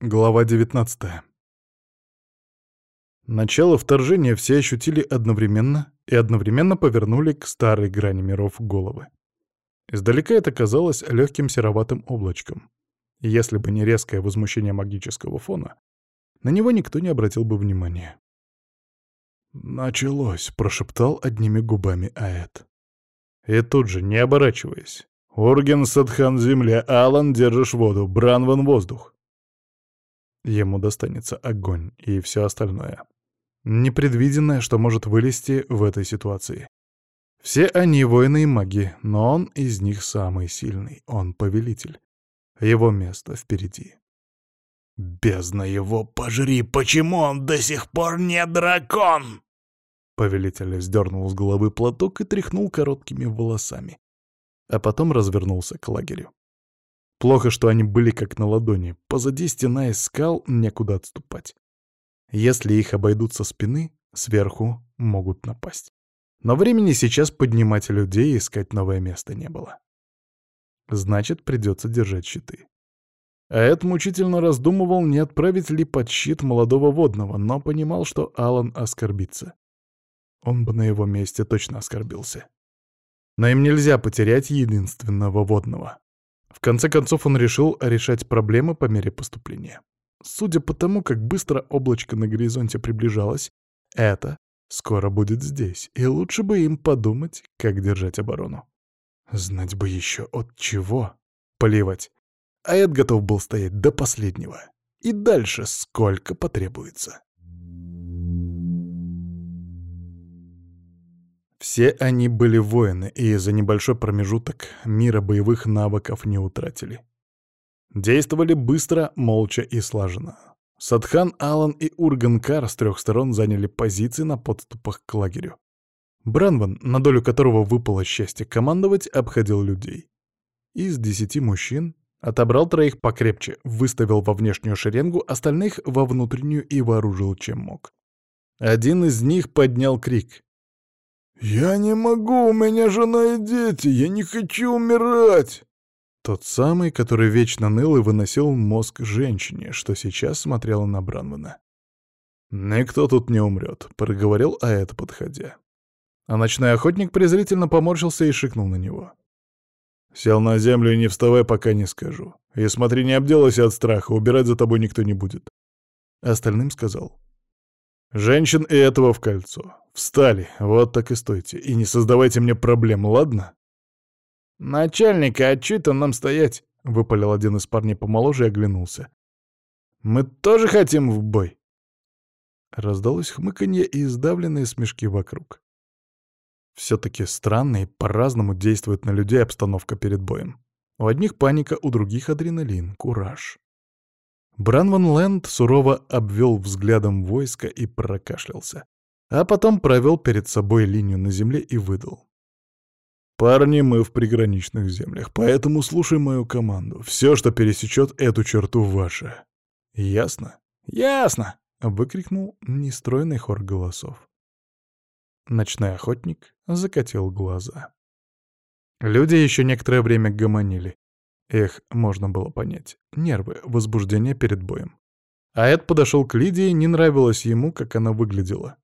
Глава 19 Начало вторжения все ощутили одновременно и одновременно повернули к старой грани миров головы. Издалека это казалось легким сероватым облачком. Если бы не резкое возмущение магического фона, на него никто не обратил бы внимания. «Началось», — прошептал одними губами Аэт. И тут же, не оборачиваясь, «Урген Садхан — земля, Алан — держишь воду, Бранван — воздух». Ему достанется огонь и все остальное. Непредвиденное, что может вылезти в этой ситуации. Все они воины и маги, но он из них самый сильный, он повелитель. Его место впереди. «Бездна его пожри, почему он до сих пор не дракон?» Повелитель сдернул с головы платок и тряхнул короткими волосами. А потом развернулся к лагерю. Плохо, что они были как на ладони. Позади стена из скал некуда отступать. Если их обойдут со спины, сверху могут напасть. Но времени сейчас поднимать людей и искать новое место не было. Значит, придется держать щиты. А Эд мучительно раздумывал, не отправить ли под щит молодого водного, но понимал, что Алан оскорбится. Он бы на его месте точно оскорбился. Но им нельзя потерять единственного водного. В конце концов он решил решать проблемы по мере поступления. Судя по тому, как быстро облачко на горизонте приближалось, это скоро будет здесь, и лучше бы им подумать, как держать оборону. Знать бы еще от чего поливать. А Эд готов был стоять до последнего. И дальше сколько потребуется. Все они были воины, и за небольшой промежуток мира боевых навыков не утратили. Действовали быстро, молча и слаженно. Садхан, Алан и Урганкар с трех сторон заняли позиции на подступах к лагерю. Бранван, на долю которого выпало счастье командовать, обходил людей. Из десяти мужчин отобрал троих покрепче, выставил во внешнюю шеренгу, остальных во внутреннюю и вооружил чем мог. Один из них поднял крик. «Я не могу, у меня жена и дети, я не хочу умирать!» Тот самый, который вечно ныл и выносил мозг женщине, что сейчас смотрела на Бранвана. «Никто тут не умрет», — проговорил Аэт, подходя. А ночной охотник презрительно поморщился и шикнул на него. «Сел на землю и не вставай, пока не скажу. И смотри, не обделайся от страха, убирать за тобой никто не будет». Остальным сказал. «Женщин и этого в кольцо. Встали, вот так и стойте, и не создавайте мне проблем, ладно?» «Начальник, а чё нам стоять?» — выпалил один из парней помоложе и оглянулся. «Мы тоже хотим в бой!» Раздалось хмыканье и издавленные смешки вокруг. Все-таки странно и по-разному действует на людей обстановка перед боем. У одних паника, у других адреналин, кураж. Бранван Лэнд сурово обвел взглядом войско и прокашлялся а потом провел перед собой линию на земле и выдал. «Парни, мы в приграничных землях, поэтому слушай мою команду. Все, что пересечет эту черту, ваше. Ясно?» «Ясно!» — выкрикнул нестройный хор голосов. Ночной охотник закатил глаза. Люди еще некоторое время гомонили. Эх, можно было понять. Нервы, возбуждение перед боем. А Эд подошел к Лидии, не нравилось ему, как она выглядела.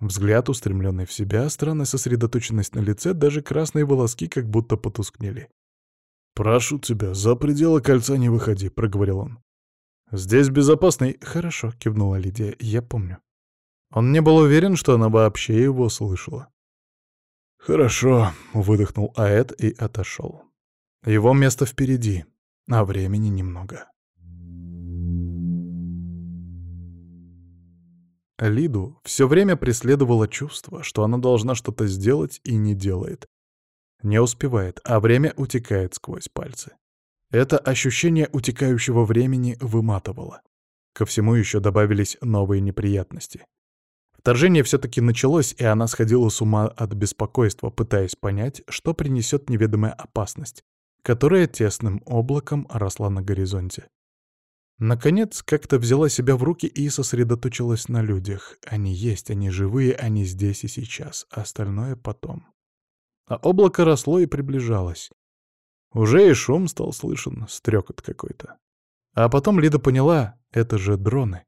Взгляд, устремленный в себя, странная сосредоточенность на лице, даже красные волоски как будто потускнели. «Прошу тебя, за пределы кольца не выходи», — проговорил он. «Здесь безопасно и...» «Хорошо», — кивнула Лидия, — «я помню». Он не был уверен, что она вообще его слышала. «Хорошо», — выдохнул Аэт и отошел. Его место впереди, а времени немного. Лиду все время преследовало чувство, что она должна что-то сделать и не делает. Не успевает, а время утекает сквозь пальцы. Это ощущение утекающего времени выматывало. Ко всему еще добавились новые неприятности. Вторжение все-таки началось, и она сходила с ума от беспокойства, пытаясь понять, что принесет неведомая опасность, которая тесным облаком росла на горизонте. Наконец, как-то взяла себя в руки и сосредоточилась на людях. Они есть, они живые, они здесь и сейчас, а остальное потом. А облако росло и приближалось. Уже и шум стал слышен, стрекот какой-то. А потом Лида поняла, это же дроны.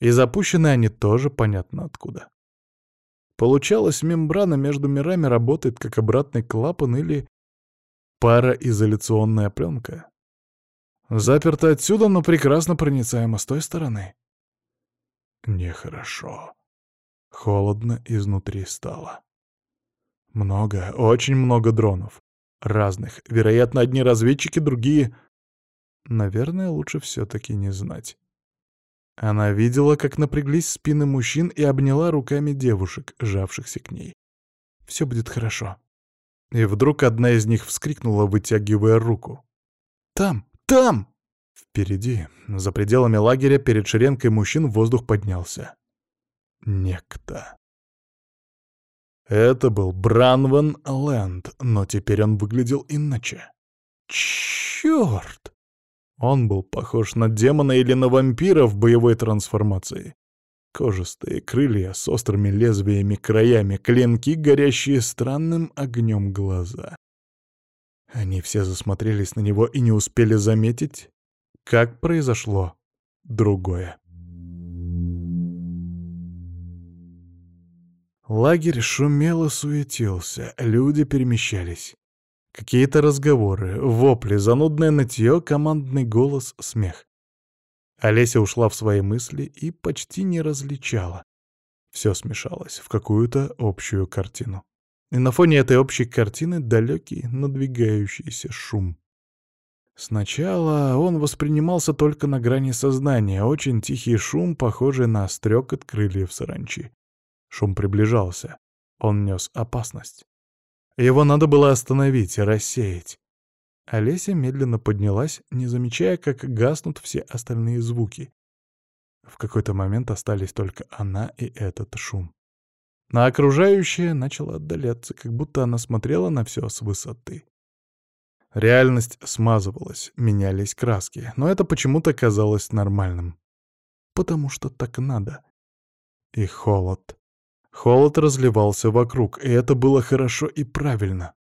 И запущены они тоже понятно откуда. Получалось, мембрана между мирами работает как обратный клапан или пароизоляционная пленка. Заперта отсюда, но прекрасно проницаема с той стороны. Нехорошо. Холодно изнутри стало. Много, очень много дронов. Разных. Вероятно, одни разведчики, другие... Наверное, лучше все-таки не знать. Она видела, как напряглись спины мужчин и обняла руками девушек, жавшихся к ней. «Все будет хорошо». И вдруг одна из них вскрикнула, вытягивая руку. «Там! Там!» Впереди, за пределами лагеря, перед шеренкой мужчин воздух поднялся. Некто. Это был Бранван Лэнд, но теперь он выглядел иначе. Чёрт! Он был похож на демона или на вампира в боевой трансформации. Кожистые крылья с острыми лезвиями, краями, клинки, горящие странным огнем глаза. Они все засмотрелись на него и не успели заметить, как произошло другое. Лагерь шумел и суетился, люди перемещались. Какие-то разговоры, вопли, занудное нытье, командный голос, смех. Олеся ушла в свои мысли и почти не различала. Все смешалось в какую-то общую картину. И на фоне этой общей картины далекий, надвигающийся шум. Сначала он воспринимался только на грани сознания, очень тихий шум, похожий на стрекот крыльев саранчи. Шум приближался. Он нес опасность. Его надо было остановить и рассеять. Олеся медленно поднялась, не замечая, как гаснут все остальные звуки. В какой-то момент остались только она и этот шум. На окружающее начало отдаляться, как будто она смотрела на все с высоты. Реальность смазывалась, менялись краски, но это почему-то казалось нормальным. Потому что так надо. И холод. Холод разливался вокруг, и это было хорошо и правильно.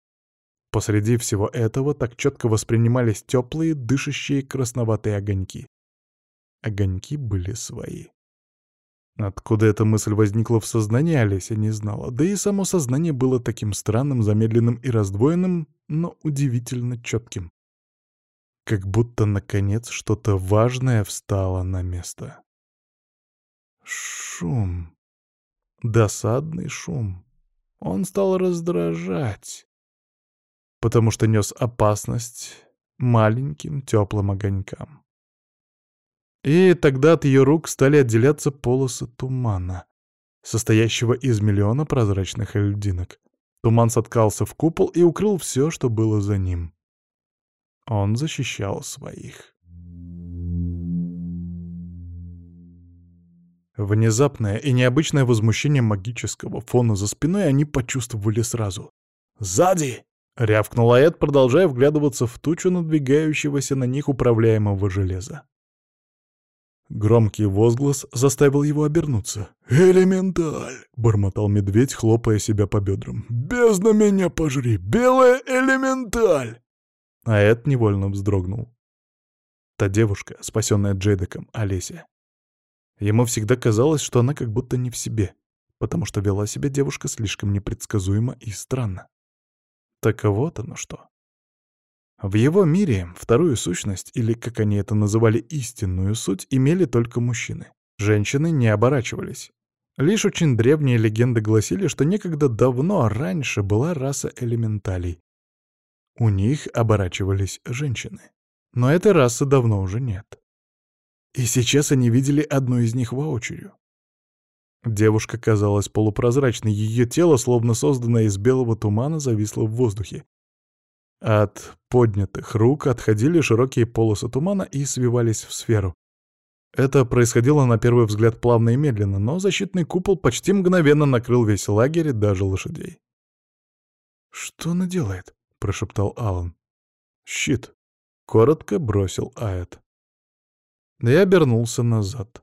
Посреди всего этого так четко воспринимались теплые, дышащие красноватые огоньки. Огоньки были свои. Откуда эта мысль возникла в сознании, Олеся не знала. Да и само сознание было таким странным, замедленным и раздвоенным, но удивительно четким. Как будто, наконец, что-то важное встало на место. Шум. Досадный шум. Он стал раздражать, потому что нес опасность маленьким теплым огонькам. И тогда от ее рук стали отделяться полосы тумана, состоящего из миллиона прозрачных льдинок. Туман соткался в купол и укрыл все, что было за ним. Он защищал своих. Внезапное и необычное возмущение магического фона за спиной они почувствовали сразу. «Сзади!» — рявкнул Аэт, продолжая вглядываться в тучу надвигающегося на них управляемого железа. Громкий возглас заставил его обернуться. «Элементаль!» — бормотал медведь, хлопая себя по бедрам. «Бездна меня пожри! Белая элементаль!» Аэт невольно вздрогнул. Та девушка, спасенная Джейдеком, Олеся, Ему всегда казалось, что она как будто не в себе, потому что вела себя девушка слишком непредсказуемо и странно. Так вот оно что. В его мире вторую сущность, или, как они это называли, истинную суть, имели только мужчины. Женщины не оборачивались. Лишь очень древние легенды гласили, что некогда давно раньше была раса элементалей. У них оборачивались женщины. Но этой расы давно уже нет. И сейчас они видели одну из них воочию. Девушка казалась полупрозрачной, ее тело, словно созданное из белого тумана, зависло в воздухе. От поднятых рук отходили широкие полосы тумана и свивались в сферу. Это происходило на первый взгляд плавно и медленно, но защитный купол почти мгновенно накрыл весь лагерь и даже лошадей. «Что она делает?» — прошептал Алан. «Щит», — коротко бросил Аэт и обернулся назад.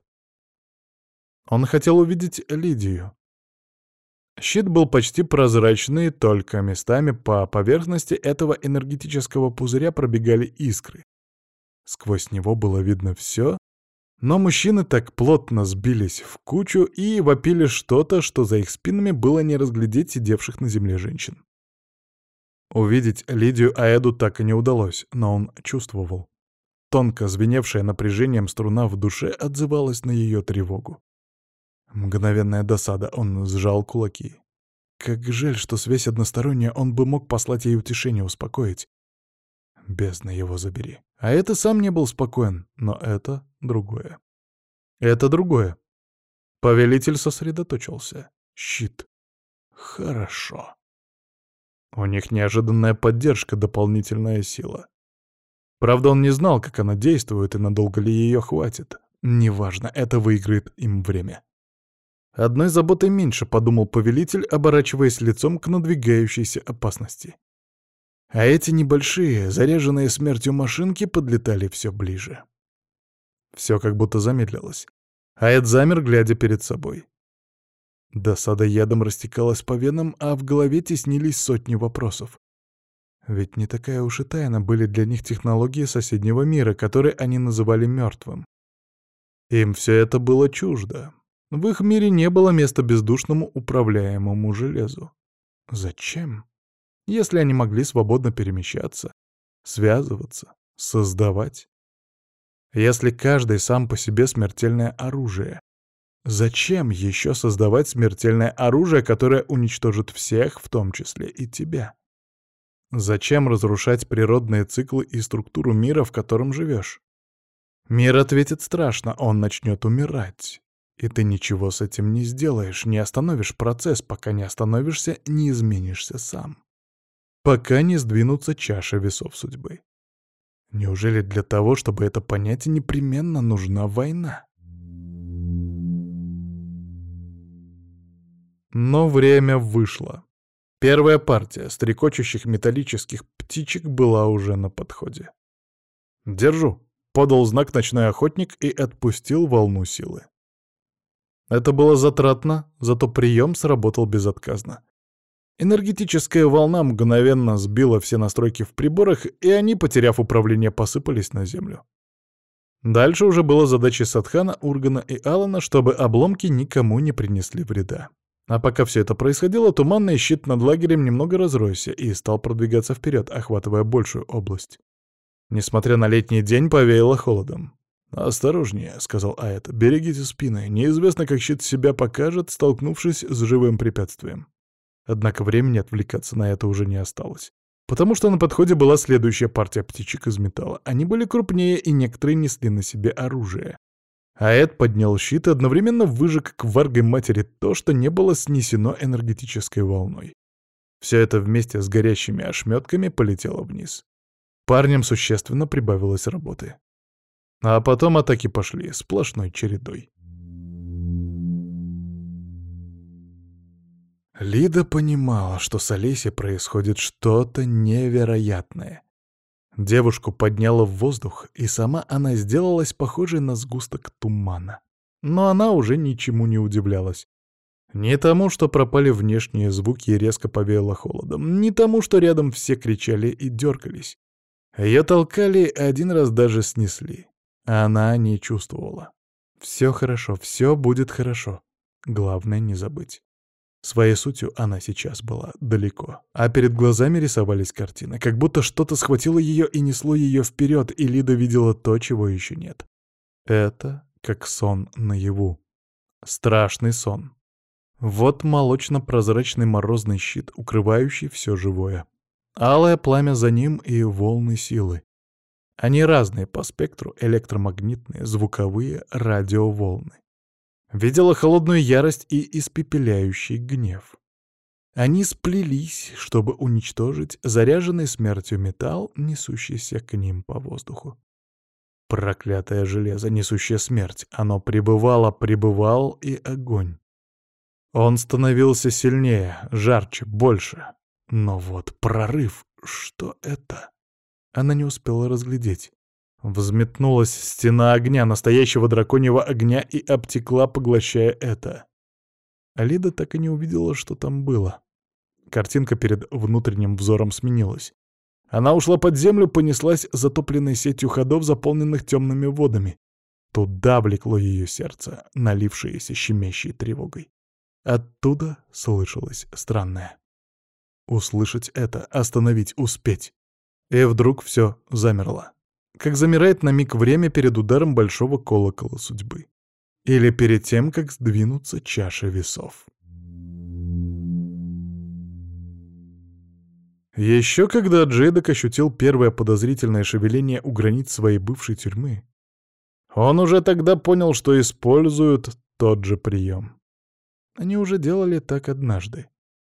Он хотел увидеть Лидию. Щит был почти прозрачный, только местами по поверхности этого энергетического пузыря пробегали искры. Сквозь него было видно все, но мужчины так плотно сбились в кучу и вопили что-то, что за их спинами было не разглядеть сидевших на земле женщин. Увидеть Лидию Аэду так и не удалось, но он чувствовал. Тонко звеневшая напряжением струна в душе отзывалась на ее тревогу. Мгновенная досада, он сжал кулаки. Как жаль, что связь односторонняя, он бы мог послать ей утешение, успокоить. Бездна его забери. А это сам не был спокоен, но это другое. Это другое. Повелитель сосредоточился. Щит. Хорошо. У них неожиданная поддержка, дополнительная сила. Правда, он не знал, как она действует и надолго ли ее хватит. Неважно, это выиграет им время. Одной заботой меньше, подумал повелитель, оборачиваясь лицом к надвигающейся опасности. А эти небольшие, заряженные смертью машинки подлетали все ближе. Все как будто замедлилось. А Эд замер, глядя перед собой. Досада ядом растекалась по венам, а в голове теснились сотни вопросов. Ведь не такая уж и тайна были для них технологии соседнего мира, которые они называли мертвым. Им все это было чуждо. В их мире не было места бездушному управляемому железу. Зачем? Если они могли свободно перемещаться, связываться, создавать. Если каждый сам по себе смертельное оружие, зачем еще создавать смертельное оружие, которое уничтожит всех, в том числе и тебя? Зачем разрушать природные циклы и структуру мира, в котором живешь? Мир ответит страшно, он начнет умирать. И ты ничего с этим не сделаешь, не остановишь процесс, пока не остановишься, не изменишься сам. Пока не сдвинутся чаши весов судьбы. Неужели для того, чтобы это понять, непременно нужна война? Но время вышло. Первая партия стрекочущих металлических птичек была уже на подходе. «Держу», — подал знак ночной охотник и отпустил волну силы. Это было затратно, зато прием сработал безотказно. Энергетическая волна мгновенно сбила все настройки в приборах, и они, потеряв управление, посыпались на землю. Дальше уже была задача Садхана, Ургана и Алана, чтобы обломки никому не принесли вреда. А пока все это происходило, туманный щит над лагерем немного разросся и стал продвигаться вперед, охватывая большую область. Несмотря на летний день, повеяло холодом. «Осторожнее», — сказал Аэт, — «берегите спины. Неизвестно, как щит себя покажет, столкнувшись с живым препятствием». Однако времени отвлекаться на это уже не осталось. Потому что на подходе была следующая партия птичек из металла. Они были крупнее, и некоторые несли на себе оружие. Аэт поднял щит и одновременно выжег к варгой матери то, что не было снесено энергетической волной. Все это вместе с горящими ошметками полетело вниз. Парням существенно прибавилось работы. А потом атаки пошли сплошной чередой. Лида понимала, что с Олесей происходит что-то невероятное. Девушку подняло в воздух, и сама она сделалась похожей на сгусток тумана. Но она уже ничему не удивлялась. Не тому, что пропали внешние звуки и резко повеяло холодом, не тому, что рядом все кричали и дергались. Ее толкали, один раз даже снесли. Она не чувствовала. Все хорошо, все будет хорошо. Главное не забыть. Своей сутью она сейчас была далеко, а перед глазами рисовались картины, как будто что-то схватило ее и несло ее вперед, и Лида видела то, чего еще нет. Это как сон наяву. Страшный сон. Вот молочно-прозрачный морозный щит, укрывающий все живое. Алое пламя за ним и волны силы. Они разные по спектру, электромагнитные, звуковые, радиоволны. Видела холодную ярость и испепеляющий гнев. Они сплелись, чтобы уничтожить заряженный смертью металл, несущийся к ним по воздуху. Проклятое железо, несущее смерть, оно пребывало, пребывал и огонь. Он становился сильнее, жарче, больше. Но вот прорыв, что это? Она не успела разглядеть. Взметнулась стена огня, настоящего драконьего огня, и обтекла, поглощая это. Алида так и не увидела, что там было. Картинка перед внутренним взором сменилась. Она ушла под землю, понеслась затопленной сетью ходов, заполненных темными водами. Туда влекло ее сердце, налившееся щемящей тревогой. Оттуда слышалось странное. Услышать это, остановить, успеть. И вдруг все замерло. Как замирает на миг время перед ударом большого колокола судьбы. Или перед тем, как сдвинутся чаши весов. Еще когда Джейдок ощутил первое подозрительное шевеление у границ своей бывшей тюрьмы, он уже тогда понял, что используют тот же прием. Они уже делали так однажды.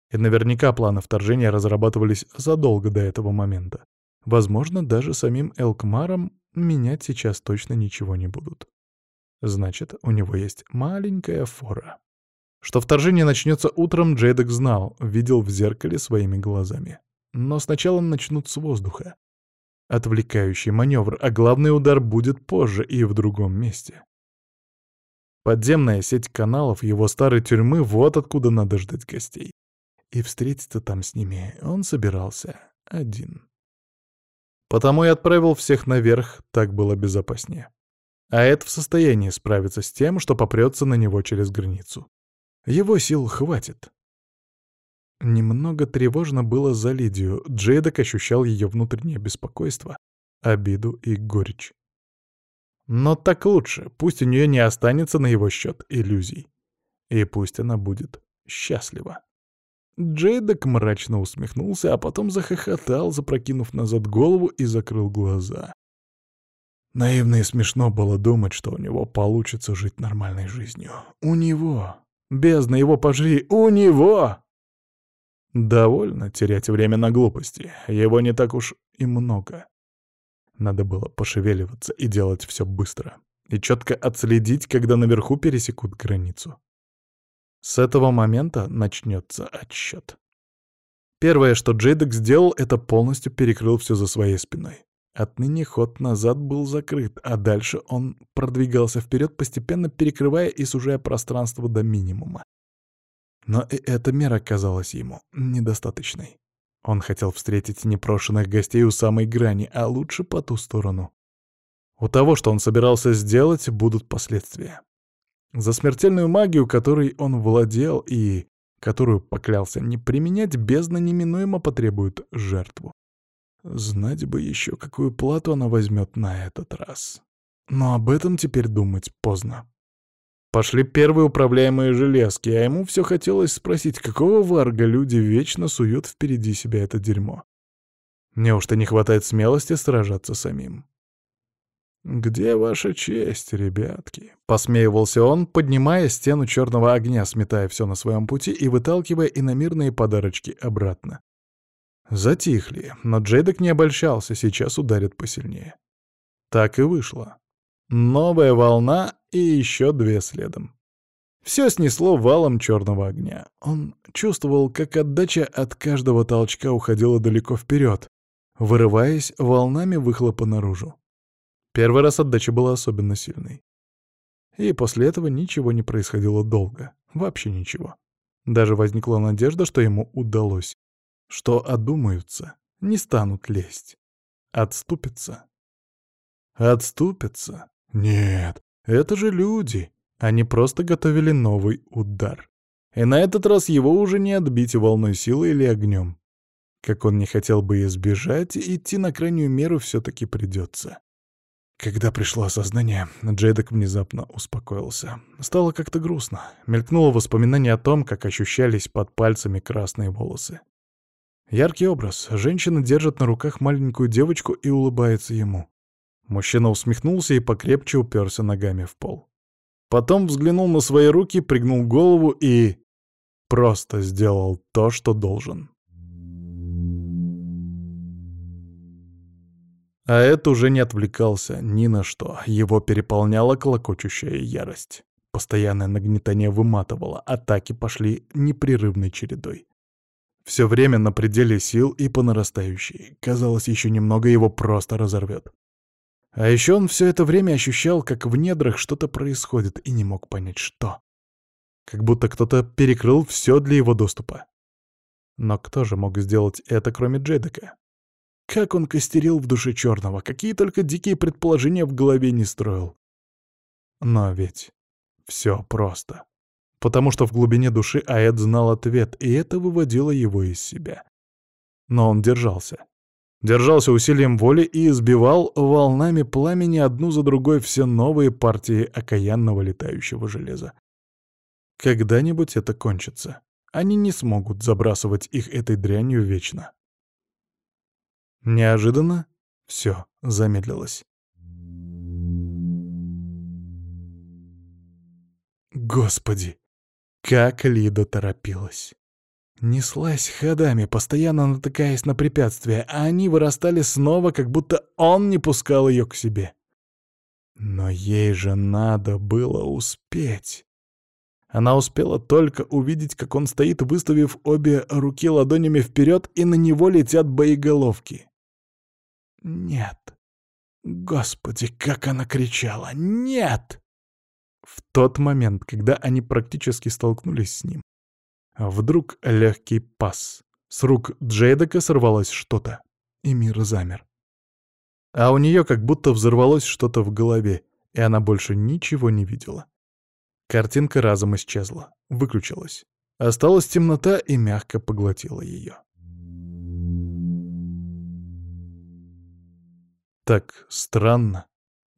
И наверняка планы вторжения разрабатывались задолго до этого момента. Возможно, даже самим Элкмаром менять сейчас точно ничего не будут. Значит, у него есть маленькая фора. Что вторжение начнется утром, Джейдок знал, видел в зеркале своими глазами. Но сначала начнут с воздуха. Отвлекающий маневр, а главный удар будет позже и в другом месте. Подземная сеть каналов его старой тюрьмы — вот откуда надо ждать гостей. И встретиться там с ними он собирался один. Потому и отправил всех наверх, так было безопаснее. А Эд в состоянии справиться с тем, что попрется на него через границу. Его сил хватит. Немного тревожно было за Лидию. Джейдок ощущал ее внутреннее беспокойство, обиду и горечь. Но так лучше, пусть у нее не останется на его счет иллюзий. И пусть она будет счастлива. Джейдок мрачно усмехнулся, а потом захохотал, запрокинув назад голову и закрыл глаза. Наивно и смешно было думать, что у него получится жить нормальной жизнью. У него! Бездна его пожри! У него! Довольно терять время на глупости. Его не так уж и много. Надо было пошевеливаться и делать все быстро. И четко отследить, когда наверху пересекут границу. С этого момента начнется отсчет. Первое, что Джейдок сделал, это полностью перекрыл все за своей спиной. Отныне ход назад был закрыт, а дальше он продвигался вперед, постепенно перекрывая и сужая пространство до минимума. Но и эта мера казалась ему недостаточной. Он хотел встретить непрошенных гостей у самой грани, а лучше по ту сторону. У того, что он собирался сделать, будут последствия. За смертельную магию, которой он владел и которую поклялся не применять, бездна неминуемо потребует жертву. Знать бы еще, какую плату она возьмет на этот раз. Но об этом теперь думать поздно. Пошли первые управляемые железки, а ему все хотелось спросить, какого варга люди вечно суют впереди себя это дерьмо. Неужто не хватает смелости сражаться самим? «Где ваша честь, ребятки?» — посмеивался он, поднимая стену черного огня, сметая все на своем пути и выталкивая иномирные подарочки обратно. Затихли, но Джейдок не обольщался, сейчас ударит посильнее. Так и вышло. Новая волна и еще две следом. Все снесло валом черного огня. Он чувствовал, как отдача от каждого толчка уходила далеко вперед, вырываясь волнами выхлопа наружу. Первый раз отдача была особенно сильной. И после этого ничего не происходило долго. Вообще ничего. Даже возникла надежда, что ему удалось. Что одумаются, не станут лезть. Отступятся. Отступятся. Нет, это же люди. Они просто готовили новый удар. И на этот раз его уже не отбить волной силы или огнем. Как он не хотел бы избежать, идти на крайнюю меру все-таки придется. Когда пришло осознание, Джейдок внезапно успокоился. Стало как-то грустно. Мелькнуло воспоминание о том, как ощущались под пальцами красные волосы. Яркий образ. Женщина держит на руках маленькую девочку и улыбается ему. Мужчина усмехнулся и покрепче уперся ногами в пол. Потом взглянул на свои руки, пригнул голову и... просто сделал то, что должен. А это уже не отвлекался ни на что. Его переполняла колокочущая ярость. Постоянное нагнетание выматывало, атаки пошли непрерывной чередой. Все время на пределе сил и по нарастающей. Казалось, еще немного его просто разорвет. А еще он все это время ощущал, как в недрах что-то происходит, и не мог понять, что. Как будто кто-то перекрыл все для его доступа. Но кто же мог сделать это, кроме Джейдека? Как он костерил в душе черного, какие только дикие предположения в голове не строил. Но ведь все просто. Потому что в глубине души Аэд знал ответ, и это выводило его из себя. Но он держался. Держался усилием воли и избивал волнами пламени одну за другой все новые партии окаянного летающего железа. Когда-нибудь это кончится. Они не смогут забрасывать их этой дрянью вечно. Неожиданно все замедлилось. Господи, как Лида торопилась. Неслась ходами, постоянно натыкаясь на препятствия, а они вырастали снова, как будто он не пускал ее к себе. Но ей же надо было успеть. Она успела только увидеть, как он стоит, выставив обе руки ладонями вперед, и на него летят боеголовки. Нет. Господи, как она кричала! Нет! В тот момент, когда они практически столкнулись с ним, вдруг легкий пас. С рук Джейдека сорвалось что-то, и мир замер. А у нее как будто взорвалось что-то в голове, и она больше ничего не видела. Картинка разом исчезла, выключилась. Осталась темнота и мягко поглотила ее. Так странно,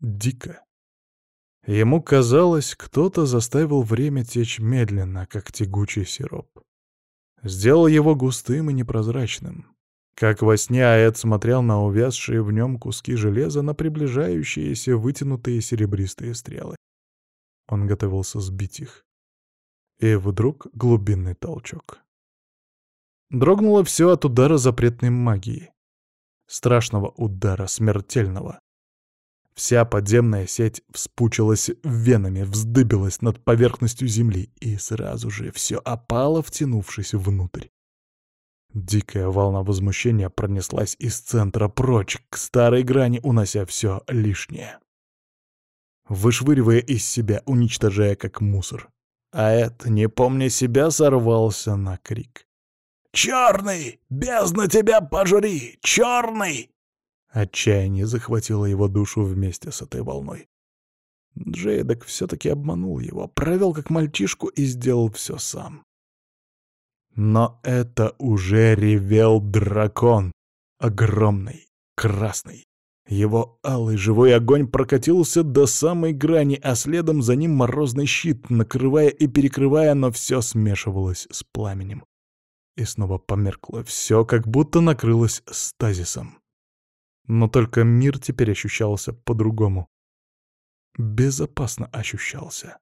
дико. Ему казалось, кто-то заставил время течь медленно, как тягучий сироп. Сделал его густым и непрозрачным. Как во сне Аэт смотрел на увязшие в нем куски железа, на приближающиеся вытянутые серебристые стрелы. Он готовился сбить их. И вдруг глубинный толчок. Дрогнуло все от удара запретной магии. Страшного удара, смертельного. Вся подземная сеть вспучилась венами, вздыбилась над поверхностью земли, и сразу же все опало, втянувшись внутрь. Дикая волна возмущения пронеслась из центра прочь, к старой грани, унося все лишнее. Вышвыривая из себя, уничтожая как мусор. А не помня себя, сорвался на крик. «Черный! Бездна тебя пожри! Черный!» Отчаяние захватило его душу вместе с этой волной. Джейдок все-таки обманул его, провел как мальчишку и сделал все сам. Но это уже ревел дракон, огромный, красный. Его алый живой огонь прокатился до самой грани, а следом за ним морозный щит, накрывая и перекрывая, но все смешивалось с пламенем. И снова померкло все, как будто накрылось стазисом. Но только мир теперь ощущался по-другому. Безопасно ощущался.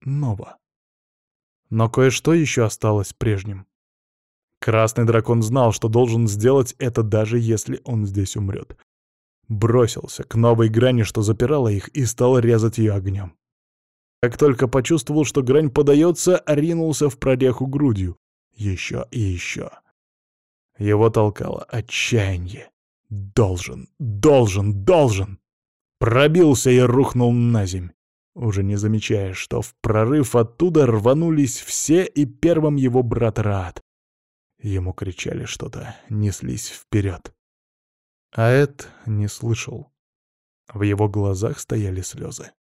Ново. Но кое-что еще осталось прежним. Красный дракон знал, что должен сделать это, даже если он здесь умрет. Бросился к новой грани, что запирала их, и стал резать ее огнем. Как только почувствовал, что грань подается, ринулся в прореху грудью. Еще и еще. Его толкало отчаяние. Должен, должен, должен! Пробился и рухнул на земь, уже не замечая, что в прорыв оттуда рванулись все и первым его брат Раат. Ему кричали что-то, неслись вперед. А Эд не слышал. В его глазах стояли слезы.